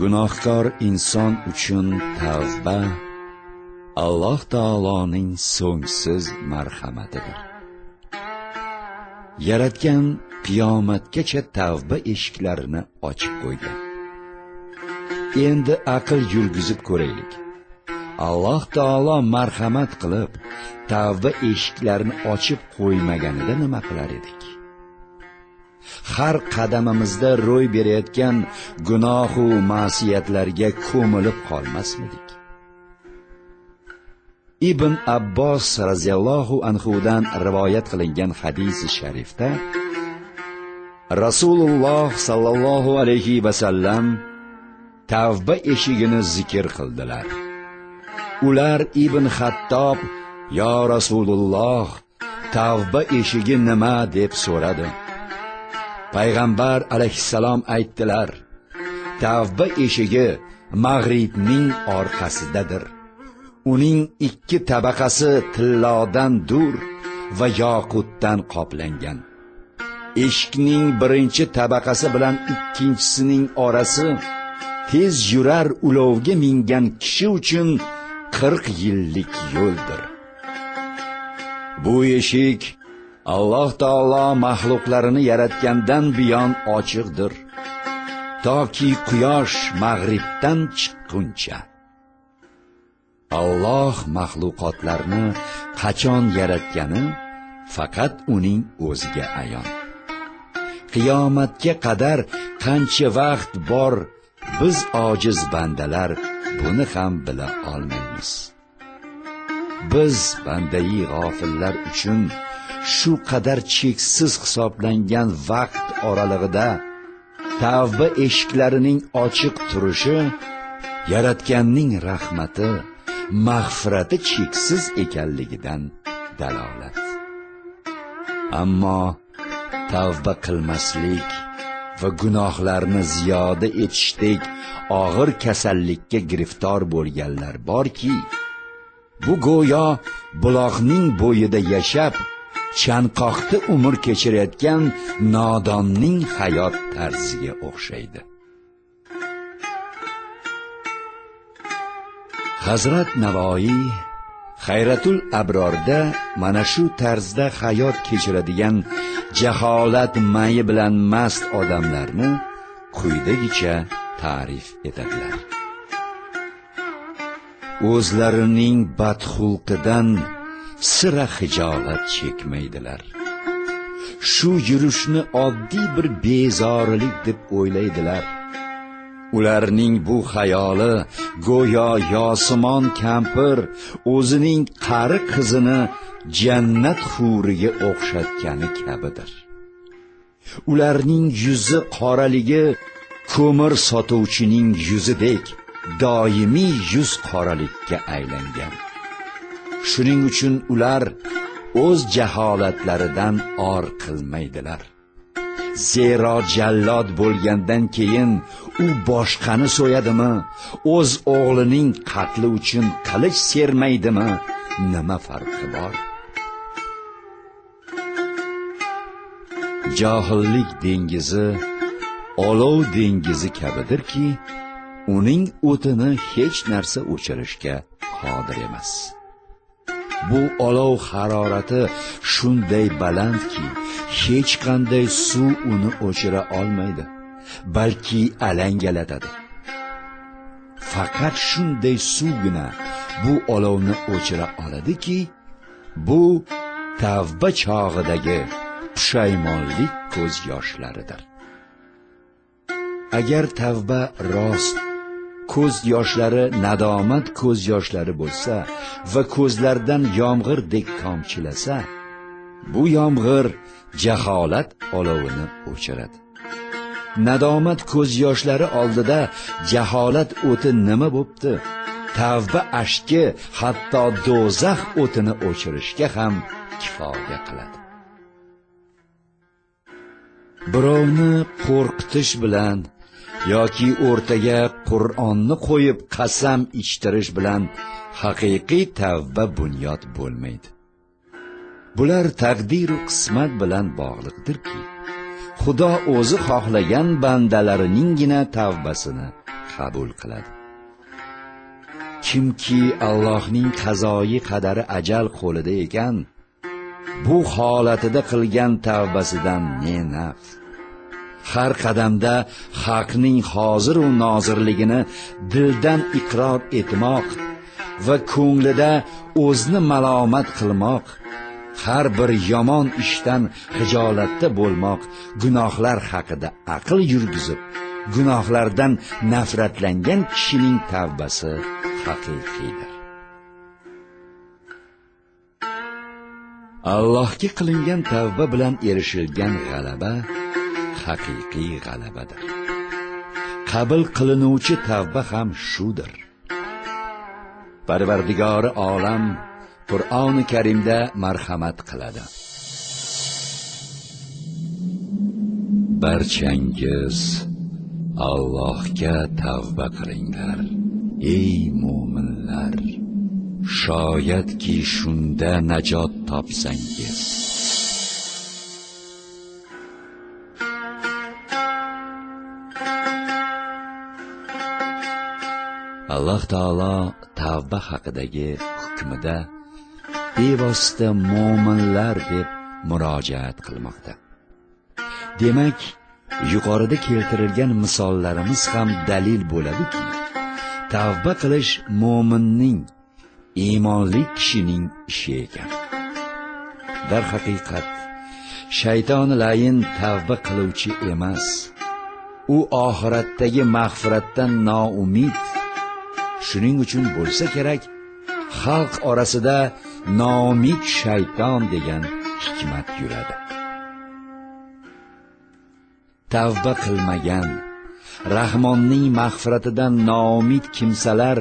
gunohkor inson uchun tavba alloh taoloning so'ngsiz marhamatidir. Yaratgan qiyomatgacha tavba eshiklarini ochib qo'ygan endi aql yurgizib ko'raylik. Alloh taolo marhamat qilib tavba eshiklarini ochib qo'ymaganida nima qilar edik? Har qadamimizda ro'y berayotgan gunohu ma'siyatlarga ko'milib qolmasmidik. Ibn abbos roziyallohu anhudan rivoyat qilingan hadisi sharifda rasululloh sollallohu alayhi vasallam tavba eshigini zikr qildilar. Ular ibn xattob yo rasululloh tavba eshigi nima? deb so'radi. Payg'ambar alayhissalom aytdilar tavba eshigi mag'ribning orqasidadir. Uning ikki tabaqasi tillodan dur va yoqutdan qoplangan. Eshikning birinchi tabaqasi bilan ikkinchisining orasi tez yurar ulovga mingan kishi uchun qirq yillik yo'ldir. Bu eshik alloh taolo maxluqlarini yaratgandan buyon ochiqdir toki quyosh mag'ribdan chiqquncha Alloh maxluqotlarni qachon yaratgani faqat uning o'ziga ayon. Qiyomatga qadar qancha vaqt bor biz ojiz bandalar buni ham bila olmaymiz. Biz bandai g'ofillar uchun shu qadar cheksiz hisoblangan vaqt oralig'ida tavba eshiklarining ochiq turishi yaratganning rahmati mag'firati cheksiz ekanligidan dalolat. Ammo tavba qilmaslik va gunohlarni ziyoda etishdek og'ir kasallikka giriftor bo'lganlar borki bu go'yo buloqning bo'yida yashab chanqoqda umr kechirayotgan nodonning hayot tarziga o'xshaydi. Hazrat navoiy xayratul abrorda mana shu tarzda hayot kechiradigan jaholat mayi bilan mast odamlarni quyidagicha ta'rif etadilar. O'zlarining badxulqidan sira hijolat chekmaydilar. Shu yurishni oddiy bir bezorilik deb o'ylaydilar. Ularning bu xayoli go'yo yosimon kampir o'zining qari qizini jannat huriga o'xshatgani kabidir. Ularning yuzi qoraligi ko'mir sotuvchining yuzidek doimiy yuz qoralikka aylangan. Shuning uchun ular o'z jaholatlaridan or qilmaydilar. Zero jallod bo'lgandan keyin u boshqani so'yadimi? O'z o'g'lining qatli uchun qilich sermaydimi? Nima farqi bor? Johillik dengizi olov dengizi kabidirki uning o'tini hech narsa o'chirishga qodir emas. Bu olov harorati shunday balandki hech qanday suv uni o'chira olmaydi balki alangalatadi. Faqat shunday suvgina bu olovni o'chira oladiki bu tavba chog'idagi pushaymonlik ko'z yoshlaridir. Agar tavba rost ko'z yoshlari nadomat ko'z yoshlari bo'lsa va ko'zlardan yomg'irdek tomchilasa bu yomg'ir jaholat olovini o'chiradi. Nadomat ko'z yoshlari oldida jaholat o'ti nima bo'pti? Tavba ashki hatto do'zax o'tini o'chirishga ham kifoya qiladi. Birovni qo'rqitish bilan yoki o'rtaga qur'onni qo'yib qasam ichtirish bilan haqiqiy tavba bunyod bo'lmaydi. Bular taqdiru qismat bilan bog'liqdirki xudo o'zi xohlagan bandalarininggina tavbasini qabul qiladi. Kimki allohning qazoyi qadari ajal qo'lida ekan bu holatida qilgan tavbasidan ne naf? Har qadamda haqning hozir u nozirligini dildan iqror etmoq va ko'nglida o'zni malomat qilmoq har bir yomon ishdan hijolatda bo'lmoq gunohlar haqida aql yurgizib gunohlardan nafratlangan kishining tavbasi haqiqiydir. Allohga qilingan tavba bilan erishilgan g'alaba haqiqiy g'alabadir qabul qilinuvchi tavba ham shudir. Parvardigori olam qur'oni karimda marhamat qiladi. Barchangiz allohga tavba qilinglar ey mo'minlar shoyatki shunda najot topsangiz. Alloh taolo tavba haqidagi hukmida bevosita mo'minlar deb murojaat qilmoqda. Demak yuqorida keltirilgan misollarimiz ham dalil bo'ladiki tavba qilish mo'minning iymonli kishining ishi ekan. Darhaqiqat shayton layin tavba qiluvchi emas u oxiratdagi mag'firatdan noumid shuning uchun bo'lsa kerak xalq orasida noumid shayton degan hikmat yuradi. Tavba qilmagan rahmonning mag'firatidan noumid kimsalar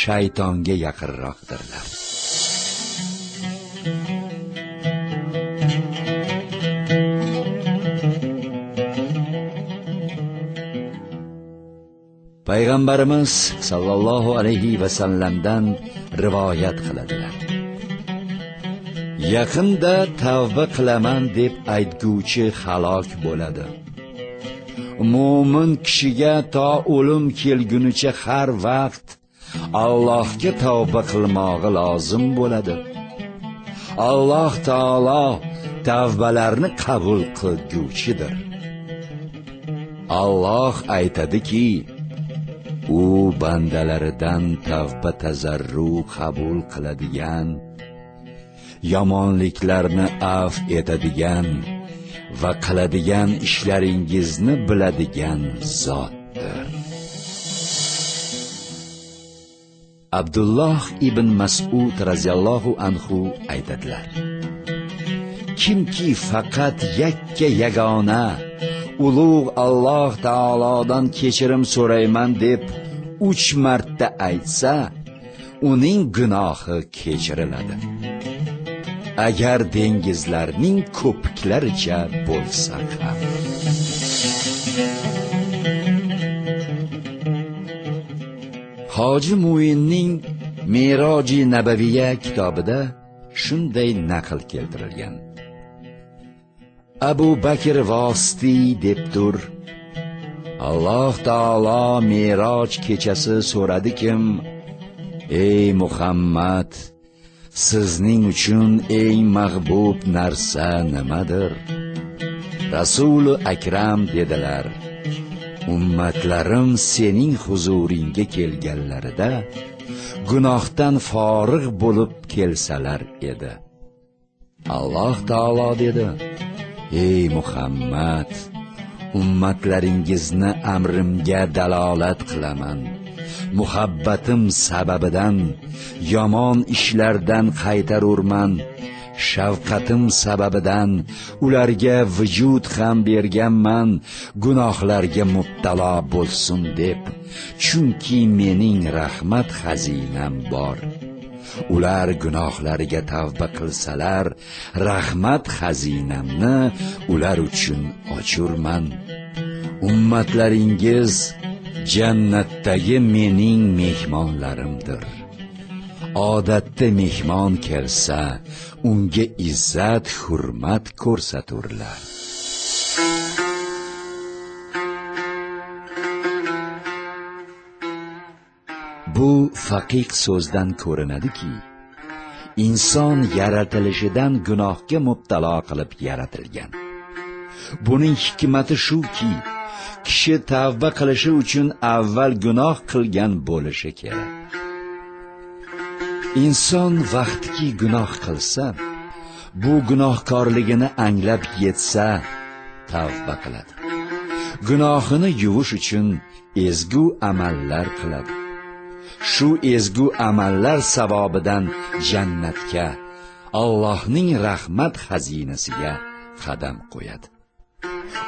shaytonga yaqinroqdirlar. Payg'ambarimiz sallallohu alayhi vasallamdan rivoyat qiladilar. Yaqinda tavba qilaman deb aytguvchi halok bo'ladi. Mo'min kishiga to o'lim kelgunicha har vaqt allohga tavba qilmog'i lozim bo'ladi. Alloh taolo tavbalarni qabul qilguvchidir. Alloh aytadiki u bandalaridan tavba tazarru qabul qiladigan yomonliklarni af etadigan va qiladigan ishlaringizni biladigan zotdir. Abdulloh ibn mas'ud roziyallohu anhu aytadilar kimki faqat yakka yagona ulug' alloh taolodan kechirim so'rayman deb uch marta aytsa uning gunohi kechiriladi. Agar dengizlarning ko'piklaricha bo'lsa ham. Hoji muinning meroji nabaviya kitobida shunday naql keltirilgan. Abu bakr vositiy debdur. Alloh taolo meroj kechasi so'radikim ey muhammad sizning uchun eng mag'bub narsa nimadir? Rasuli akram dedilar ummatlarim sening huzuringga kelganlarida gunohdan forig' bo'lib kelsalar edi. Alloh taolo dedi ey muhammad ummatlaringizni amrimga dalolat qilaman. Muhabbatim sababidan yomon ishlardan qaytarurman. Shafqatim sababidan ularga vujud ham berganman. Gunohlarga mubtalo bo'lsin deb chunki mening rahmat xazinam bor. Ular gunohlariga tavba qilsalar rahmat xazinamni ular uchun ochurman. Ummatlaringiz jannatdagi mening mehmonlarimdir. Odatda mehmon kelsa unga izzat hurmat ko'rsaturlar. Bu faqiq so'zdan ko'rinadiki inson yaratilishidan gunohga mubtalo qilib yaratilgan. Buning hikmati shuki kishi tavba qilishi uchun avval gunoh qilgan bo'lishi kerak. Inson vaqtiki gunoh qilsa bu gunohkorligini anglab yetsa tavba qiladi. Gunohini yuvish uchun ezgu amallar qiladi. Shu ezgu amallar savobidan jannatga Allohning rahmat xazinasiga qadam qo'yadi.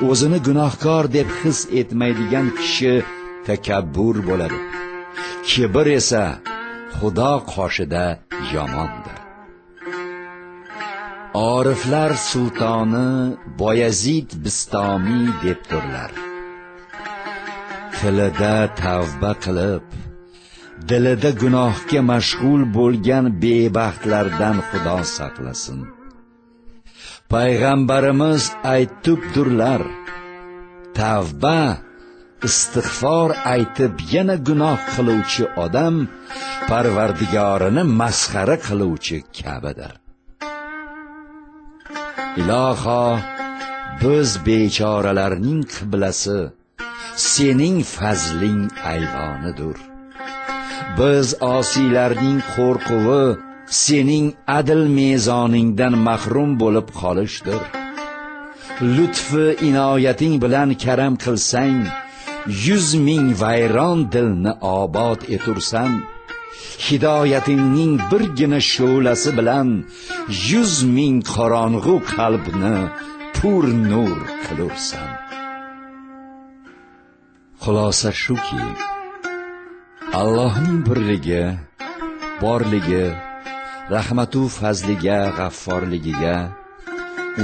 O'zini gunohkor deb his etmaydigan kishi takabbur bo'ladi. Kibr esa xudo qoshida yomondir. Oriflar sultoni boyazid bistomiy debdirlar tilida tavba qilib dilida gunohga mashg'ul bo'lgan bebaxtlardan xudo saqlasin. Payg'ambarimiz aytibdurlar tavba istig'for aytib yana gunoh qiluvchi odam parvardigorini masxara qiluvchi kabidir. Iloho biz bechoralarning qiblasi sening fazling ayvonidir biz osiylarning qo'rquvi sening adil mezoningdan mahrum bo'lib qolishdir. Lutfi inoyating bilan karam qilsang yuz ming vayron dilni obod etursan hidoyatingning birgina shu'lasi bilan yuz ming qorong'u qalbni pur nur qilursan. Xulosa shuki allohning birligi borligi rahmatu fazliga g'afforligiga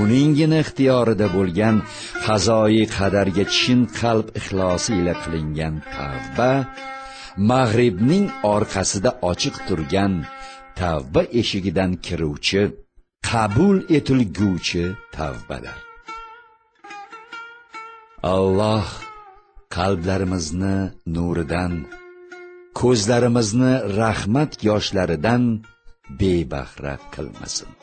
uninggina ixtiyorida bo'lgan qazoyi qadarga chin qalb ixlosi ila qilingan tavba mag'ribning orqasida ochiq turgan tavba eshigidan kiruvchi qabul etilguvchi tavbadir alloh qalblarimizni nuridan ko'zlarimizni rahmat yoshlaridan bebahra qilmasin.